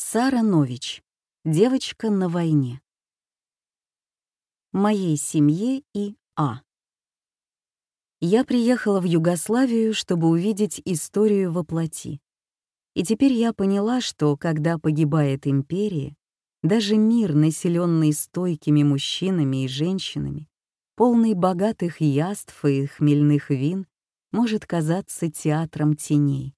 Сара Нович. Девочка на войне. Моей семье и А. Я приехала в Югославию, чтобы увидеть историю во плоти. И теперь я поняла, что когда погибает империя, даже мир, населенный стойкими мужчинами и женщинами, полный богатых яств и хмельных вин, может казаться театром теней.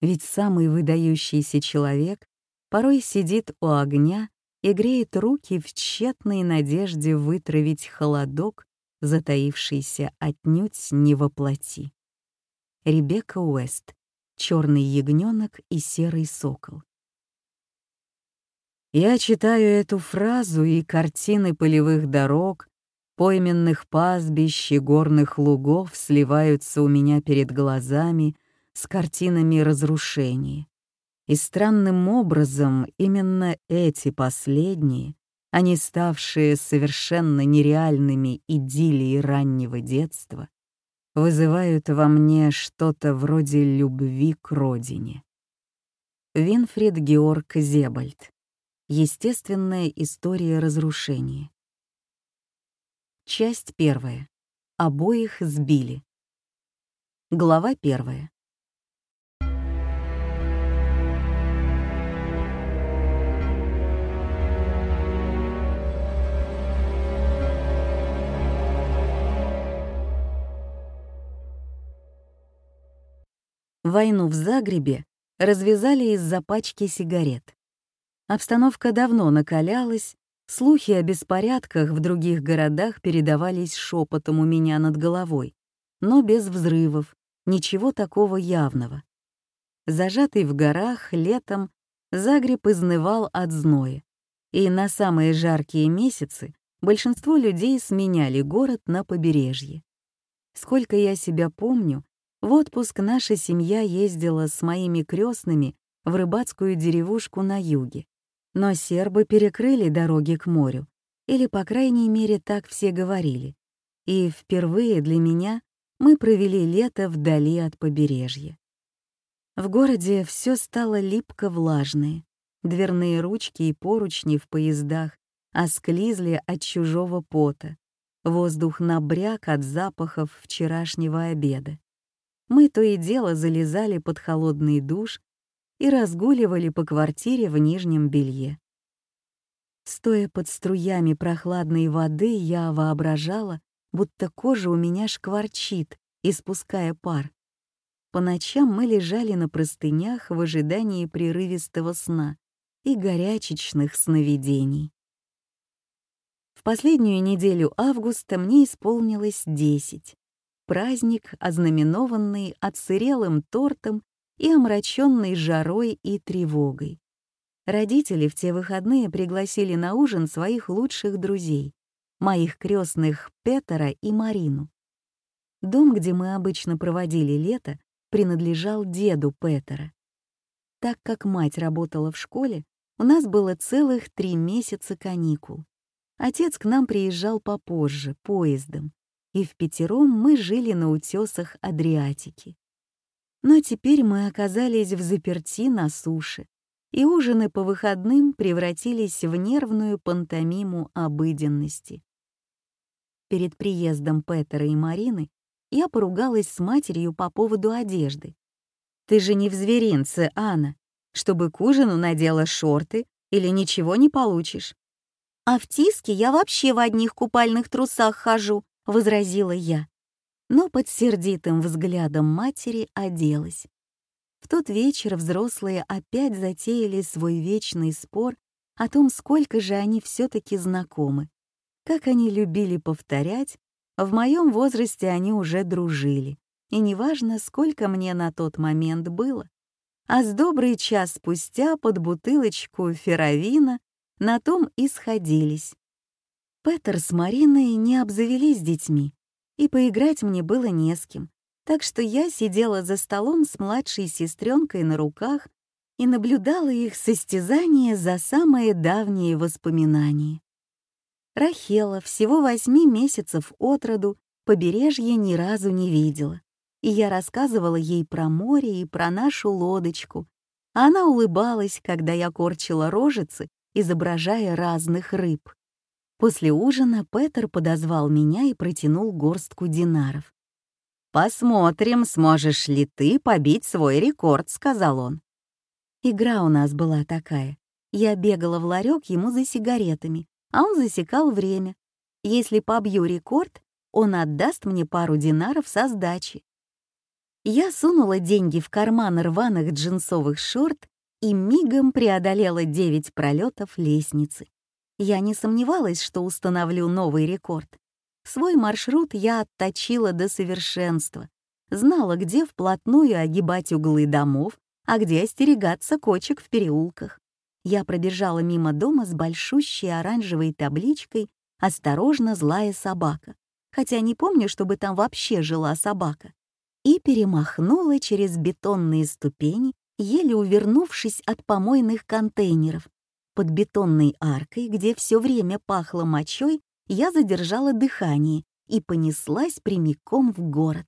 Ведь самый выдающийся человек порой сидит у огня и греет руки в тщетной надежде вытравить холодок, затаившийся отнюдь не во плоти. Ребекка Уэст. Черный ягненок и серый сокол. Я читаю эту фразу, и картины полевых дорог, пойменных пастбищ и горных лугов сливаются у меня перед глазами с картинами разрушения. И странным образом именно эти последние, они ставшие совершенно нереальными идиллии раннего детства, вызывают во мне что-то вроде любви к родине. Винфрид Георг Зебальд. Естественная история разрушения. Часть первая. Обоих сбили. Глава первая. Войну в Загребе развязали из-за пачки сигарет. Обстановка давно накалялась, слухи о беспорядках в других городах передавались шепотом у меня над головой, но без взрывов, ничего такого явного. Зажатый в горах летом, Загреб изнывал от зноя, и на самые жаркие месяцы большинство людей сменяли город на побережье. Сколько я себя помню, в отпуск наша семья ездила с моими крестными в рыбацкую деревушку на юге. Но сербы перекрыли дороги к морю, или, по крайней мере, так все говорили. И впервые для меня мы провели лето вдали от побережья. В городе все стало липко-влажное. Дверные ручки и поручни в поездах осклизли от чужого пота. Воздух набряк от запахов вчерашнего обеда мы то и дело залезали под холодный душ и разгуливали по квартире в нижнем белье. Стоя под струями прохладной воды, я воображала, будто кожа у меня шкварчит, испуская пар. По ночам мы лежали на простынях в ожидании прерывистого сна и горячечных сновидений. В последнюю неделю августа мне исполнилось десять праздник, ознаменованный отсырелым тортом и омраченный жарой и тревогой. Родители в те выходные пригласили на ужин своих лучших друзей, моих крестных Петера и Марину. Дом, где мы обычно проводили лето, принадлежал деду Петера. Так как мать работала в школе, у нас было целых три месяца каникул. Отец к нам приезжал попозже, поездом, и в пятером мы жили на утесах Адриатики. Но теперь мы оказались в заперти на суше, и ужины по выходным превратились в нервную пантомиму обыденности. Перед приездом Петера и Марины я поругалась с матерью по поводу одежды. «Ты же не в зверинце, Анна, чтобы к ужину надела шорты или ничего не получишь». «А в тиске я вообще в одних купальных трусах хожу», — возразила я, но под сердитым взглядом матери оделась. В тот вечер взрослые опять затеяли свой вечный спор о том, сколько же они все-таки знакомы. Как они любили повторять, в моем возрасте они уже дружили, и неважно, сколько мне на тот момент было. А с добрый час спустя под бутылочку феровина на том и сходились. Петер с Мариной не обзавелись детьми, и поиграть мне было не с кем, так что я сидела за столом с младшей сестренкой на руках и наблюдала их состязание за самые давние воспоминания. Рахела всего восьми месяцев от роду побережье ни разу не видела, и я рассказывала ей про море и про нашу лодочку, Она улыбалась, когда я корчила рожицы, изображая разных рыб. После ужина Петер подозвал меня и протянул горстку динаров. «Посмотрим, сможешь ли ты побить свой рекорд», — сказал он. Игра у нас была такая. Я бегала в ларек ему за сигаретами, а он засекал время. Если побью рекорд, он отдаст мне пару динаров со сдачи. Я сунула деньги в карман рваных джинсовых шорт и мигом преодолела девять пролетов лестницы. Я не сомневалась, что установлю новый рекорд. Свой маршрут я отточила до совершенства. Знала, где вплотную огибать углы домов, а где остерегаться кочек в переулках. Я пробежала мимо дома с большущей оранжевой табличкой «Осторожно, злая собака», хотя не помню, чтобы там вообще жила собака, и перемахнула через бетонные ступени, еле увернувшись от помойных контейнеров. Под бетонной аркой, где все время пахло мочой, я задержала дыхание и понеслась прямиком в город.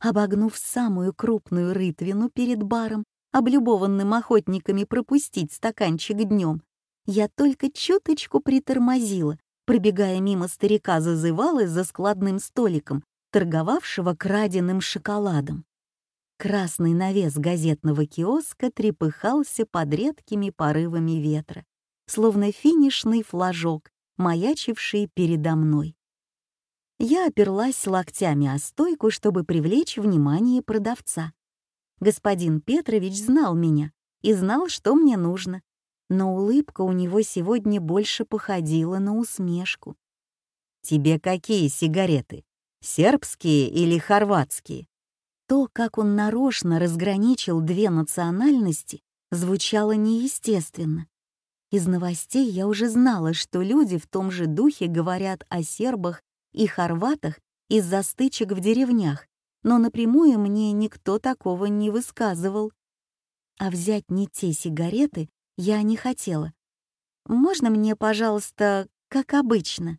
Обогнув самую крупную рытвину перед баром, облюбованным охотниками пропустить стаканчик днем, я только чуточку притормозила, пробегая мимо старика зазывалы за складным столиком, торговавшего краденым шоколадом. Красный навес газетного киоска трепыхался под редкими порывами ветра, словно финишный флажок, маячивший передо мной. Я оперлась локтями о стойку, чтобы привлечь внимание продавца. Господин Петрович знал меня и знал, что мне нужно, но улыбка у него сегодня больше походила на усмешку. «Тебе какие сигареты? Сербские или хорватские?» То, как он нарочно разграничил две национальности, звучало неестественно. Из новостей я уже знала, что люди в том же духе говорят о сербах и хорватах из-за стычек в деревнях, но напрямую мне никто такого не высказывал. А взять не те сигареты я не хотела. «Можно мне, пожалуйста, как обычно?»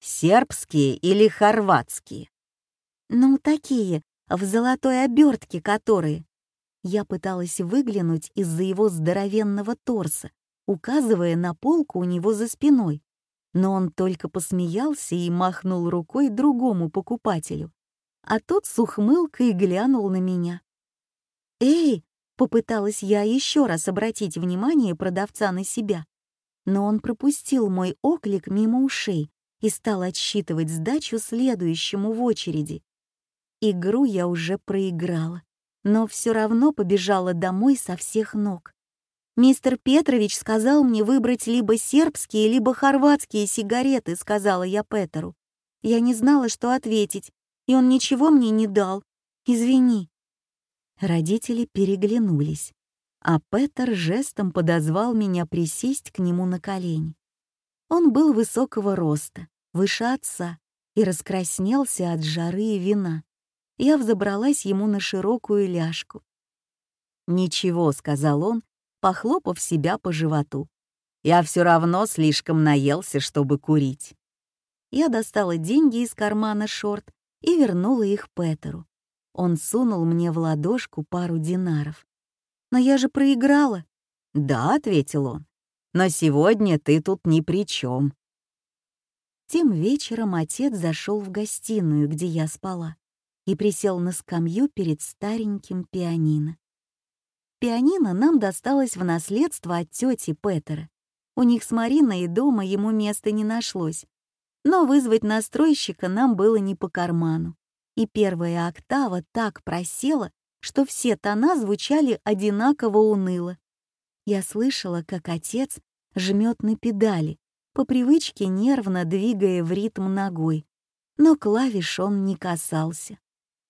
«Сербские или хорватские?» «Ну, такие, в золотой обертке которые». Я пыталась выглянуть из-за его здоровенного торса, указывая на полку у него за спиной, но он только посмеялся и махнул рукой другому покупателю а тот с ухмылкой глянул на меня. «Эй!» — попыталась я еще раз обратить внимание продавца на себя, но он пропустил мой оклик мимо ушей и стал отсчитывать сдачу следующему в очереди. Игру я уже проиграла, но все равно побежала домой со всех ног. «Мистер Петрович сказал мне выбрать либо сербские, либо хорватские сигареты», — сказала я Петеру. Я не знала, что ответить, и он ничего мне не дал. Извини». Родители переглянулись, а Петер жестом подозвал меня присесть к нему на колени. Он был высокого роста, выше отца, и раскраснелся от жары и вина. Я взобралась ему на широкую ляжку. «Ничего», — сказал он, похлопав себя по животу. «Я все равно слишком наелся, чтобы курить». Я достала деньги из кармана шорт и вернула их Петеру. Он сунул мне в ладошку пару динаров. «Но я же проиграла». «Да», — ответил он, — «но сегодня ты тут ни при чем». Тем вечером отец зашел в гостиную, где я спала, и присел на скамью перед стареньким пианино. Пианино нам досталось в наследство от тети Петера. У них с Мариной дома ему места не нашлось, но вызвать настройщика нам было не по карману. И первая октава так просела, что все тона звучали одинаково уныло. Я слышала, как отец жмет на педали, по привычке нервно двигая в ритм ногой, но клавиш он не касался.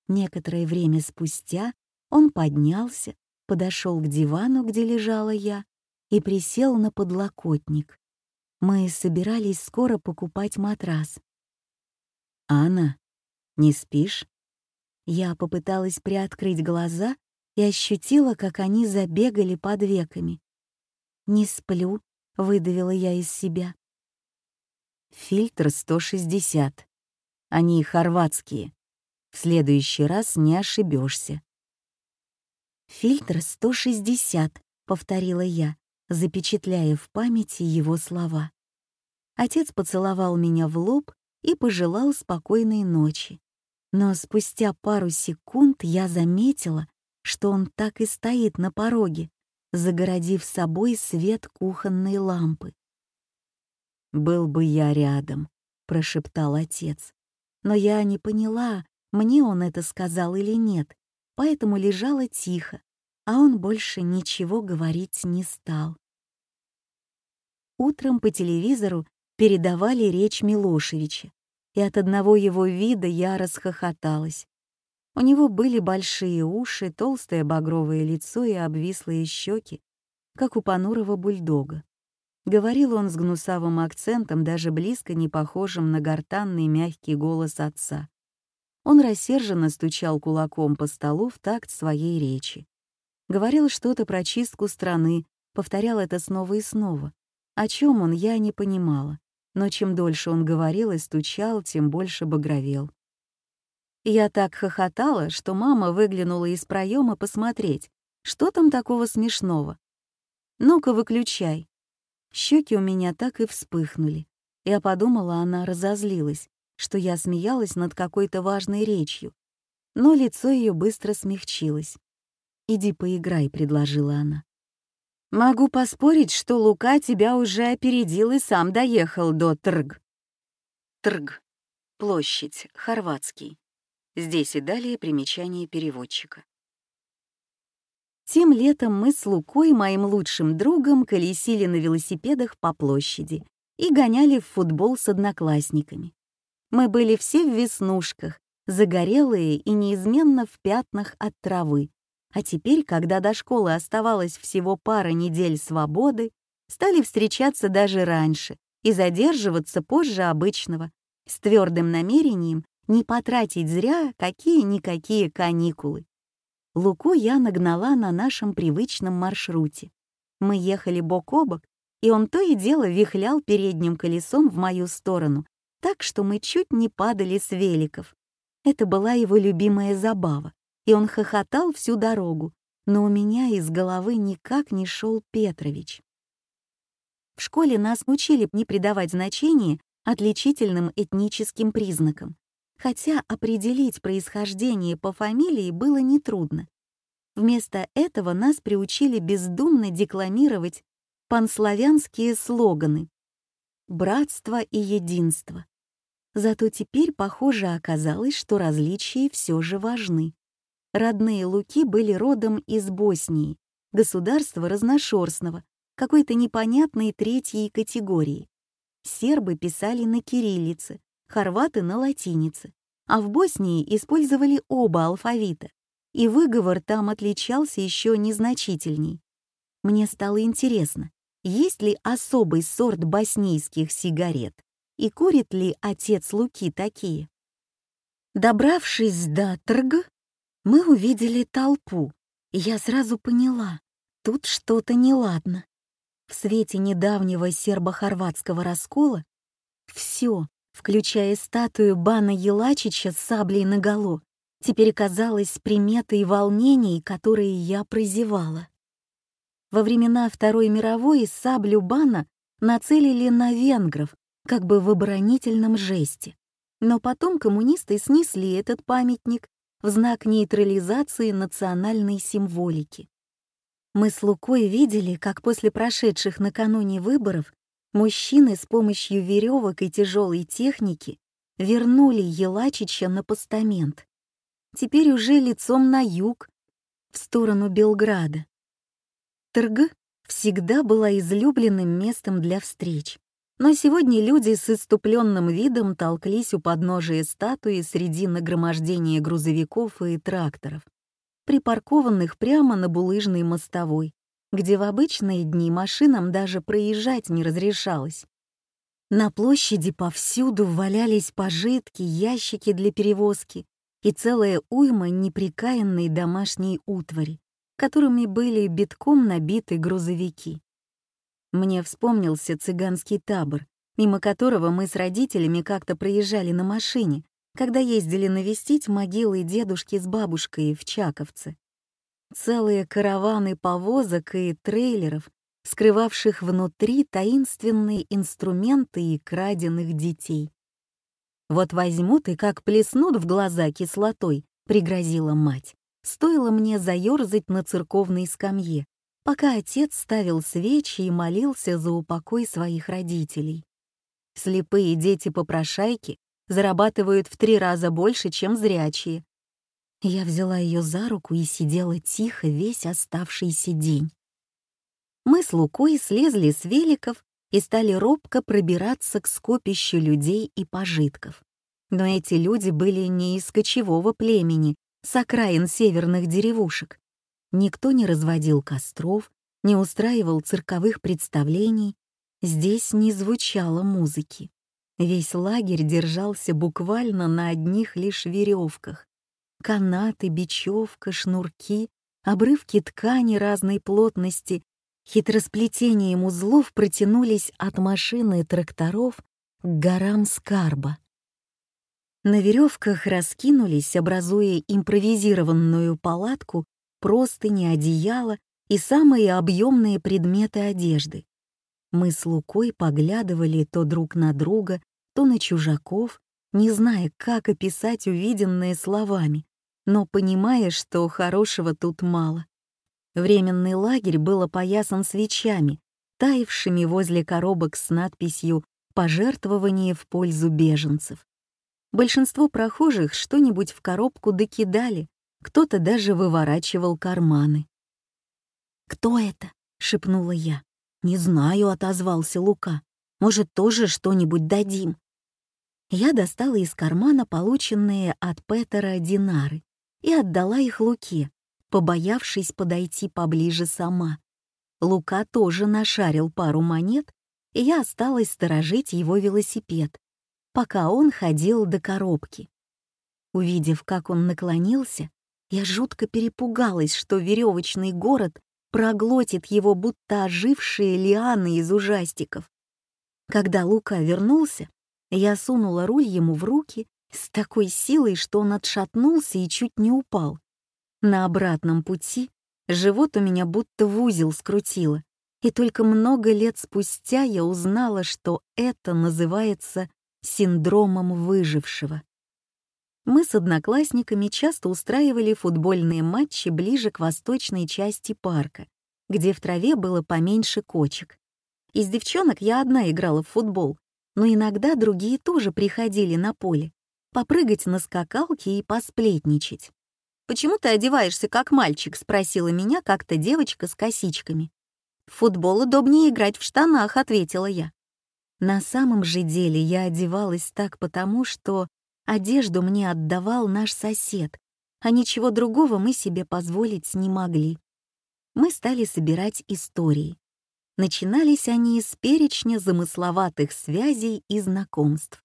Некоторое время спустя он поднялся, подошел к дивану, где лежала я, и присел на подлокотник. Мы собирались скоро покупать матрас. «Анна, не спишь?» Я попыталась приоткрыть глаза и ощутила, как они забегали под веками. «Не сплю», — выдавила я из себя. Фильтр 160. Они хорватские. В следующий раз не ошибешься. «Фильтр 160», — повторила я, запечатляя в памяти его слова. Отец поцеловал меня в лоб и пожелал спокойной ночи. Но спустя пару секунд я заметила, что он так и стоит на пороге, загородив собой свет кухонной лампы. «Был бы я рядом», — прошептал отец. Но я не поняла, мне он это сказал или нет, поэтому лежала тихо, а он больше ничего говорить не стал. Утром по телевизору передавали речь Милошевича, и от одного его вида я расхохоталась. У него были большие уши, толстое багровое лицо и обвислые щеки, как у понурого бульдога. Говорил он с гнусавым акцентом, даже близко не похожим на гортанный мягкий голос отца. Он рассерженно стучал кулаком по столу в такт своей речи. Говорил что-то про чистку страны, повторял это снова и снова. О чем он, я не понимала, но чем дольше он говорил и стучал, тем больше багровел. Я так хохотала, что мама выглянула из проема посмотреть, что там такого смешного. «Ну-ка, выключай», Щеки у меня так и вспыхнули. Я подумала, она разозлилась, что я смеялась над какой-то важной речью. Но лицо ее быстро смягчилось. «Иди поиграй», — предложила она. «Могу поспорить, что Лука тебя уже опередил и сам доехал до Трг». Трг. Площадь. Хорватский. Здесь и далее примечание переводчика. Тем летом мы с Лукой, моим лучшим другом, колесили на велосипедах по площади и гоняли в футбол с одноклассниками. Мы были все в веснушках, загорелые и неизменно в пятнах от травы. А теперь, когда до школы оставалось всего пара недель свободы, стали встречаться даже раньше и задерживаться позже обычного, с твердым намерением не потратить зря какие-никакие каникулы. Луку я нагнала на нашем привычном маршруте. Мы ехали бок о бок, и он то и дело вихлял передним колесом в мою сторону, так что мы чуть не падали с великов. Это была его любимая забава, и он хохотал всю дорогу, но у меня из головы никак не шел Петрович. В школе нас учили не придавать значения отличительным этническим признакам, хотя определить происхождение по фамилии было нетрудно. Вместо этого нас приучили бездумно декламировать панславянские слоганы «братство и единство». Зато теперь, похоже, оказалось, что различия все же важны. Родные Луки были родом из Боснии, государства разношерстного, какой-то непонятной третьей категории. Сербы писали на кириллице, хорваты на латинице, а в Боснии использовали оба алфавита, и выговор там отличался еще незначительней. Мне стало интересно, есть ли особый сорт боснийских сигарет и курит ли отец Луки такие. Добравшись до Трг, мы увидели толпу, и я сразу поняла, тут что-то неладно. В свете недавнего сербо-хорватского раскола все, включая статую Бана Елачича с саблей наголо, теперь казалось приметой волнений, которые я прозевала. Во времена Второй мировой саблю Бана нацелили на венгров, как бы в оборонительном жесте. Но потом коммунисты снесли этот памятник в знак нейтрализации национальной символики. Мы с Лукой видели, как после прошедших накануне выборов Мужчины с помощью веревок и тяжелой техники вернули Елачича на постамент. Теперь уже лицом на юг, в сторону Белграда. Торг всегда была излюбленным местом для встреч. Но сегодня люди с иступленным видом толклись у подножия статуи среди нагромождения грузовиков и тракторов, припаркованных прямо на булыжной мостовой, где в обычные дни машинам даже проезжать не разрешалось. На площади повсюду валялись пожитки, ящики для перевозки и целая уйма неприкаянной домашней утвари, которыми были битком набиты грузовики. Мне вспомнился цыганский табор, мимо которого мы с родителями как-то проезжали на машине, когда ездили навестить могилы дедушки с бабушкой в Чаковце. целые караваны повозок и трейлеров, скрывавших внутри таинственные инструменты и краденных детей. «Вот возьмут и как плеснут в глаза кислотой», — пригрозила мать. Стоило мне заёрзать на церковной скамье, пока отец ставил свечи и молился за упокой своих родителей. Слепые дети-попрошайки зарабатывают в три раза больше, чем зрячие. Я взяла ее за руку и сидела тихо весь оставшийся день. Мы с Лукой слезли с великов и стали робко пробираться к скопищу людей и пожитков. Но эти люди были не из кочевого племени, с окраин северных деревушек. Никто не разводил костров, не устраивал цирковых представлений, здесь не звучало музыки. Весь лагерь держался буквально на одних лишь веревках. Канаты, бечевка, шнурки, обрывки ткани разной плотности хитросплетением узлов протянулись от машины и тракторов к горам Скарба. На веревках раскинулись, образуя импровизированную палатку, простыни, одеяло и самые объемные предметы одежды. Мы с Лукой поглядывали то друг на друга, то на чужаков, не зная, как описать увиденное словами, но понимая, что хорошего тут мало. Временный лагерь был опоясан свечами, таявшими возле коробок с надписью «Пожертвование в пользу беженцев». Большинство прохожих что-нибудь в коробку докидали, кто-то даже выворачивал карманы. «Кто это?» — шепнула я. «Не знаю», — отозвался Лука. «Может, тоже что-нибудь дадим?» Я достала из кармана полученные от Петера динары и отдала их Луке, побоявшись подойти поближе сама. Лука тоже нашарил пару монет, и я осталась сторожить его велосипед, пока он ходил до коробки. Увидев, как он наклонился, я жутко перепугалась, что веревочный город проглотит его, будто ожившие лианы из ужастиков. Когда Лука вернулся, я сунула руль ему в руки с такой силой, что он отшатнулся и чуть не упал. На обратном пути живот у меня будто в узел скрутило, и только много лет спустя я узнала, что это называется синдромом выжившего. Мы с одноклассниками часто устраивали футбольные матчи ближе к восточной части парка, где в траве было поменьше кочек. Из девчонок я одна играла в футбол, но иногда другие тоже приходили на поле, попрыгать на скакалке и посплетничать. «Почему ты одеваешься как мальчик?» — спросила меня как-то девочка с косичками. «В футбол удобнее играть в штанах», — ответила я. На самом же деле я одевалась так потому, что одежду мне отдавал наш сосед, а ничего другого мы себе позволить не могли. Мы стали собирать истории. Начинались они с перечня замысловатых связей и знакомств.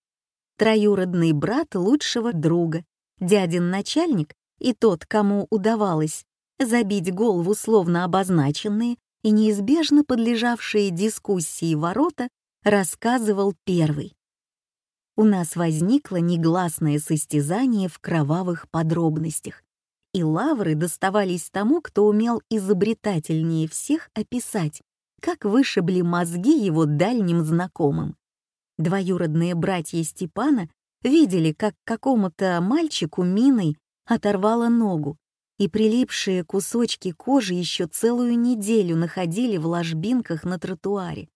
Троюродный брат лучшего друга, дядин начальник и тот, кому удавалось забить голову словно обозначенные и неизбежно подлежавшие дискуссии ворота, рассказывал первый. У нас возникло негласное состязание в кровавых подробностях, и лавры доставались тому, кто умел изобретательнее всех описать, как вышибли мозги его дальним знакомым. Двоюродные братья Степана видели, как какому-то мальчику миной оторвало ногу, и прилипшие кусочки кожи еще целую неделю находили в ложбинках на тротуаре.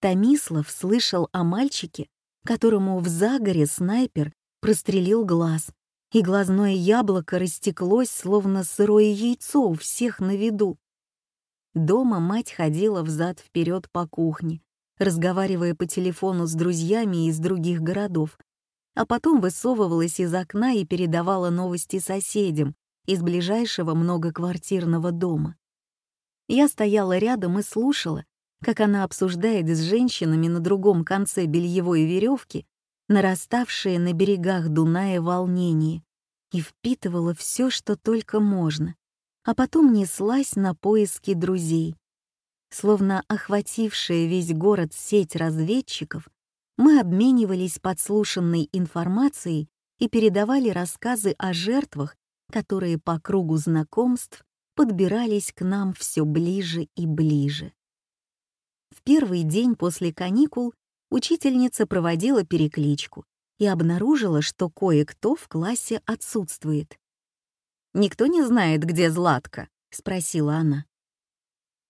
Томислав слышал о мальчике, которому в Загоре снайпер прострелил глаз, и глазное яблоко растеклось, словно сырое яйцо у всех на виду. Дома мать ходила взад-вперед по кухне, разговаривая по телефону с друзьями из других городов, а потом высовывалась из окна и передавала новости соседям из ближайшего многоквартирного дома. Я стояла рядом и слушала, как она обсуждает с женщинами на другом конце бельевой веревки нараставшее на берегах Дуная волнение, и впитывала все, что только можно, а потом неслась на поиски друзей. Словно охватившая весь город сеть разведчиков, мы обменивались подслушанной информацией и передавали рассказы о жертвах, которые по кругу знакомств подбирались к нам все ближе и ближе. В первый день после каникул учительница проводила перекличку и обнаружила, что кое-кто в классе отсутствует. «Никто не знает, где Златка?» — спросила она.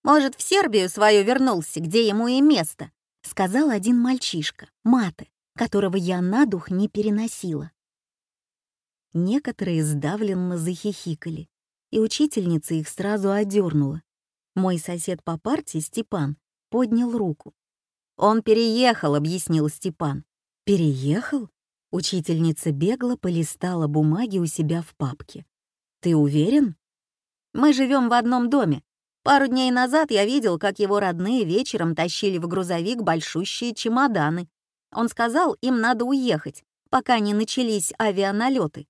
«Может, в Сербию свою вернулся, где ему и место?» — сказал один мальчишка, Маты, которого я на дух не переносила. Некоторые сдавленно захихикали, и учительница их сразу одернула. Мой сосед по парте, Степан, поднял руку. «Он переехал», — объяснил Степан. «Переехал?» Учительница бегло полистала бумаги у себя в папке. «Ты уверен?» «Мы живем в одном доме. Пару дней назад я видел, как его родные вечером тащили в грузовик большущие чемоданы. Он сказал, им надо уехать, пока не начались авианалеты.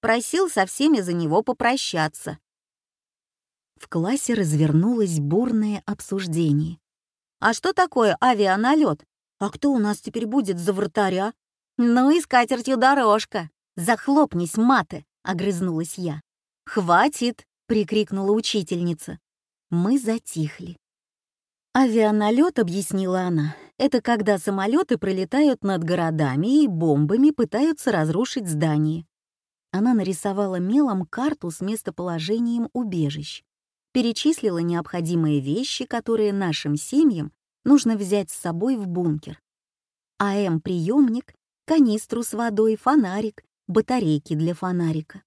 Просил со всеми за него попрощаться. В классе развернулось бурное обсуждение. «А что такое авианалет? А кто у нас теперь будет за вратаря?» «Ну и скатертью дорожка! Захлопнись, маты!» — огрызнулась я. «Хватит!» — прикрикнула учительница. Мы затихли. «Авианалет», — объяснила она, — «это когда самолеты пролетают над городами и бомбами пытаются разрушить здания». Она нарисовала мелом карту с местоположением убежищ, перечислила необходимые вещи, которые нашим семьям нужно взять с собой в бункер. АМ-приемник, канистру с водой, фонарик, батарейки для фонарика.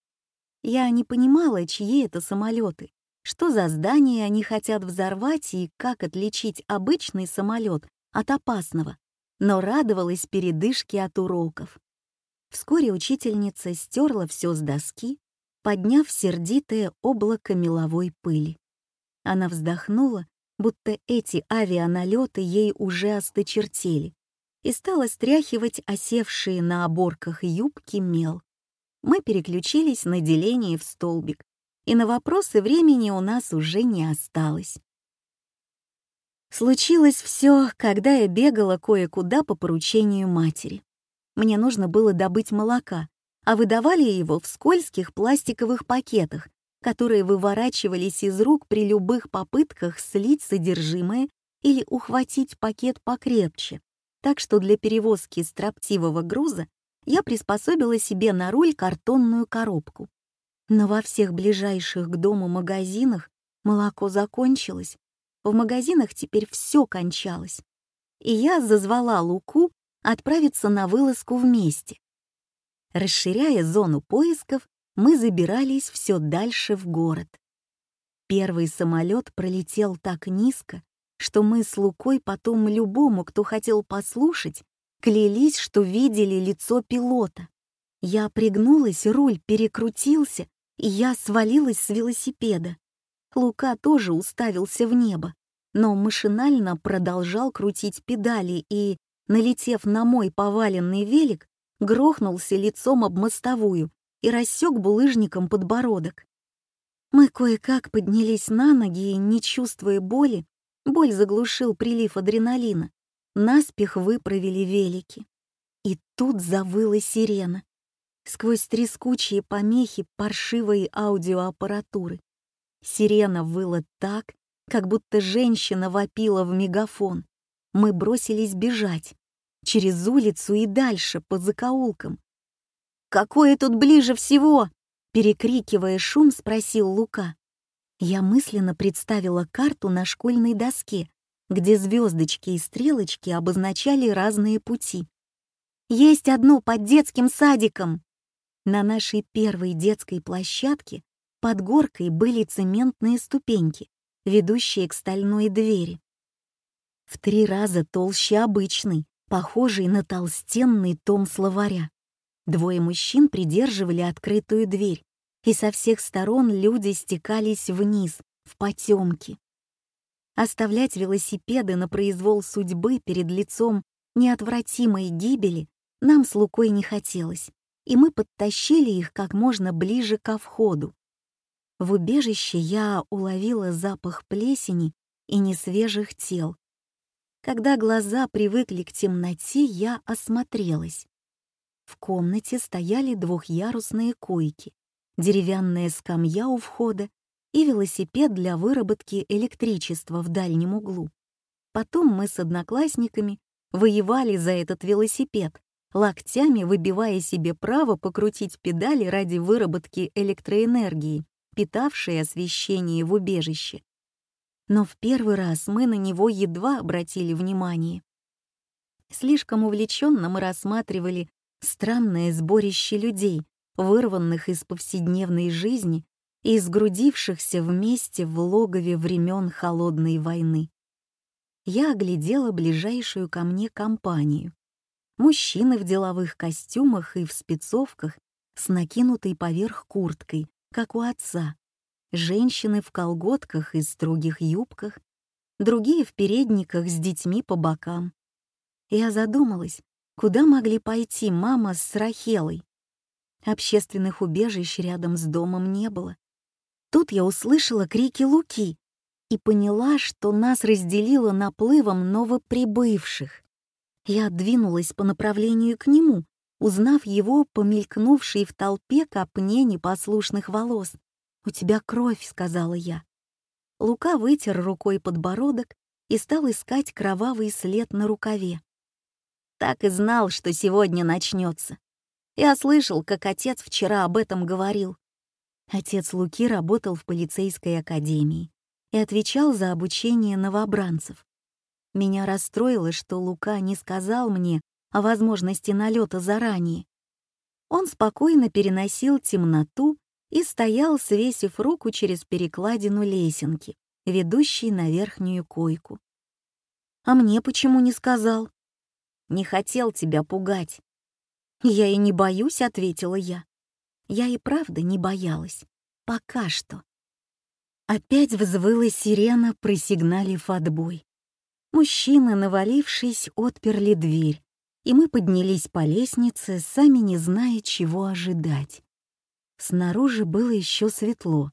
Я не понимала, чьи это самолеты, что за здание они хотят взорвать и как отличить обычный самолет от опасного, но радовалась передышке от уроков. Вскоре учительница стерла все с доски, подняв сердитое облако меловой пыли. Она вздохнула, будто эти авианалеты ей уже осточертели, и стала стряхивать осевшие на оборках юбки мел. Мы переключились на деление в столбик, и на вопросы времени у нас уже не осталось. Случилось все, когда я бегала кое-куда по поручению матери. Мне нужно было добыть молока, а выдавали его в скользких пластиковых пакетах, которые выворачивались из рук при любых попытках слить содержимое или ухватить пакет покрепче. Так что для перевозки строптивого груза я приспособила себе на руль картонную коробку. Но во всех ближайших к дому магазинах молоко закончилось. В магазинах теперь все кончалось. И я зазвала Луку отправиться на вылазку вместе. Расширяя зону поисков, мы забирались все дальше в город. Первый самолет пролетел так низко, что мы с Лукой потом любому, кто хотел послушать, клялись, что видели лицо пилота. Я пригнулась, руль перекрутился, и я свалилась с велосипеда. Лука тоже уставился в небо, но машинально продолжал крутить педали и, налетев на мой поваленный велик, грохнулся лицом об мостовую и рассек булыжником подбородок. Мы кое-как поднялись на ноги и, не чувствуя боли, боль заглушил прилив адреналина, наспех выправили велики. И тут завыла сирена сквозь трескучие помехи паршивой аудиоаппаратуры. Сирена выла так, как будто женщина вопила в мегафон. Мы бросились бежать. Через улицу и дальше, по закоулкам. «Какое тут ближе всего?» Перекрикивая шум, спросил Лука. Я мысленно представила карту на школьной доске, где звездочки и стрелочки обозначали разные пути. «Есть одно под детским садиком!» На нашей первой детской площадке под горкой были цементные ступеньки, ведущие к стальной двери. В три раза толще обычный, похожий на толстенный том словаря. Двое мужчин придерживали открытую дверь, и со всех сторон люди стекались вниз, в потемки. Оставлять велосипеды на произвол судьбы перед лицом неотвратимой гибели нам с Лукой не хотелось и мы подтащили их как можно ближе ко входу. В убежище я уловила запах плесени и несвежих тел. Когда глаза привыкли к темноте, я осмотрелась. В комнате стояли двухъярусные койки, деревянная скамья у входа и велосипед для выработки электричества в дальнем углу. Потом мы с одноклассниками воевали за этот велосипед, локтями выбивая себе право покрутить педали ради выработки электроэнергии, питавшей освещение в убежище. Но в первый раз мы на него едва обратили внимание. Слишком увлеченно мы рассматривали странное сборище людей, вырванных из повседневной жизни и сгрудившихся вместе в логове времен Холодной войны. Я оглядела ближайшую ко мне компанию. Мужчины в деловых костюмах и в спецовках с накинутой поверх курткой, как у отца. Женщины в колготках и строгих юбках, другие в передниках с детьми по бокам. Я задумалась, куда могли пойти мама с Рахелой. Общественных убежищ рядом с домом не было. Тут я услышала крики Луки и поняла, что нас разделило наплывом новоприбывших. Я двинулась по направлению к нему, узнав его помелькнувший в толпе копне непослушных волос. «У тебя кровь», — сказала я. Лука вытер рукой подбородок и стал искать кровавый след на рукаве. Так и знал, что сегодня начнется. Я слышал, как отец вчера об этом говорил. Отец Луки работал в полицейской академии и отвечал за обучение новобранцев. Меня расстроило, что Лука не сказал мне о возможности налета заранее. Он спокойно переносил темноту и стоял, свесив руку через перекладину лесенки, ведущей на верхнюю койку. «А мне почему не сказал?» «Не хотел тебя пугать». «Я и не боюсь», — ответила я. Я и правда не боялась. Пока что. Опять взвыла сирена, просигналив отбой. Мужчины, навалившись, отперли дверь, и мы поднялись по лестнице, сами не зная, чего ожидать. Снаружи было еще светло,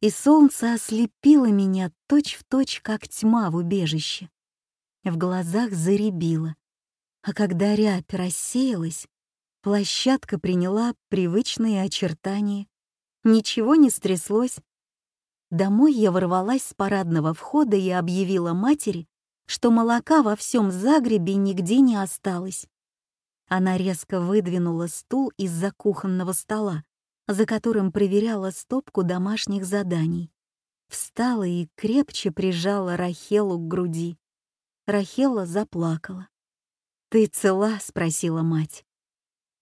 и солнце ослепило меня точь-в-точь, точь, как тьма в убежище. В глазах заребило, а когда рябь рассеялась, площадка приняла привычные очертания. Ничего не стряслось. Домой я ворвалась с парадного входа и объявила матери, что молока во всем Загребе нигде не осталось. Она резко выдвинула стул из-за кухонного стола, за которым проверяла стопку домашних заданий. Встала и крепче прижала Рахелу к груди. Рахела заплакала. «Ты цела?» — спросила мать.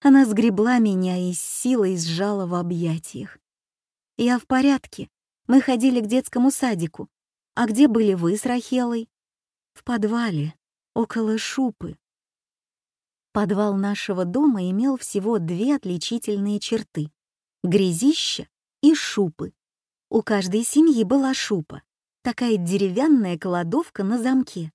Она сгребла меня и с силой сжала в объятиях. «Я в порядке. Мы ходили к детскому садику. А где были вы с Рахелой?» в подвале, около шупы. Подвал нашего дома имел всего две отличительные черты — грязища и шупы. У каждой семьи была шупа, такая деревянная кладовка на замке.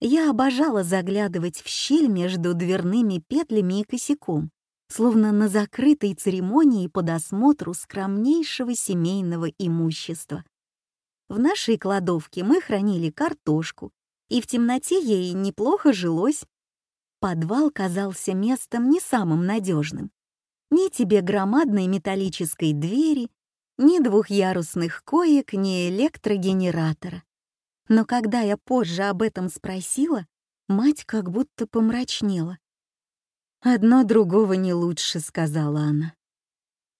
Я обожала заглядывать в щель между дверными петлями и косяком, словно на закрытой церемонии по досмотру скромнейшего семейного имущества. В нашей кладовке мы хранили картошку, и в темноте ей неплохо жилось. Подвал казался местом не самым надежным. Ни тебе громадной металлической двери, ни двухъярусных коек, ни электрогенератора. Но когда я позже об этом спросила, мать как будто помрачнела. «Одно другого не лучше», — сказала она.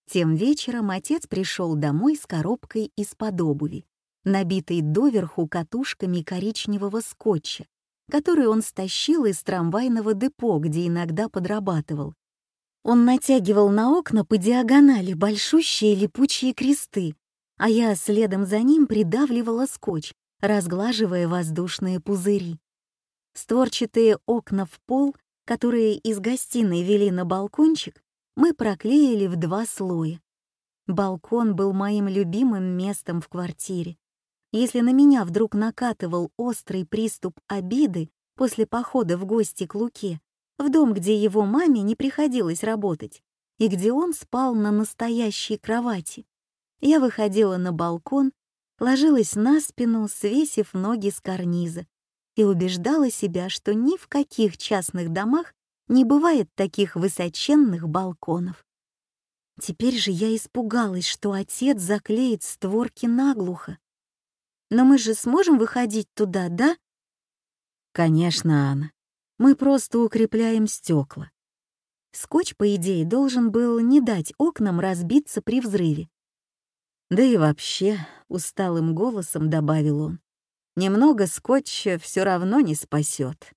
Тем вечером отец пришел домой с коробкой из-под обуви набитый доверху катушками коричневого скотча, который он стащил из трамвайного депо, где иногда подрабатывал. Он натягивал на окна по диагонали большущие липучие кресты, а я следом за ним придавливала скотч, разглаживая воздушные пузыри. Створчатые окна в пол, которые из гостиной вели на балкончик, мы проклеили в два слоя. Балкон был моим любимым местом в квартире. Если на меня вдруг накатывал острый приступ обиды после похода в гости к Луке, в дом, где его маме не приходилось работать, и где он спал на настоящей кровати, я выходила на балкон, ложилась на спину, свесив ноги с карниза, и убеждала себя, что ни в каких частных домах не бывает таких высоченных балконов. Теперь же я испугалась, что отец заклеит створки наглухо. Но мы же сможем выходить туда, да? Конечно, Анна. Мы просто укрепляем стекла. Скотч, по идее, должен был не дать окнам разбиться при взрыве. Да и вообще, усталым голосом добавил он, немного скотча все равно не спасет.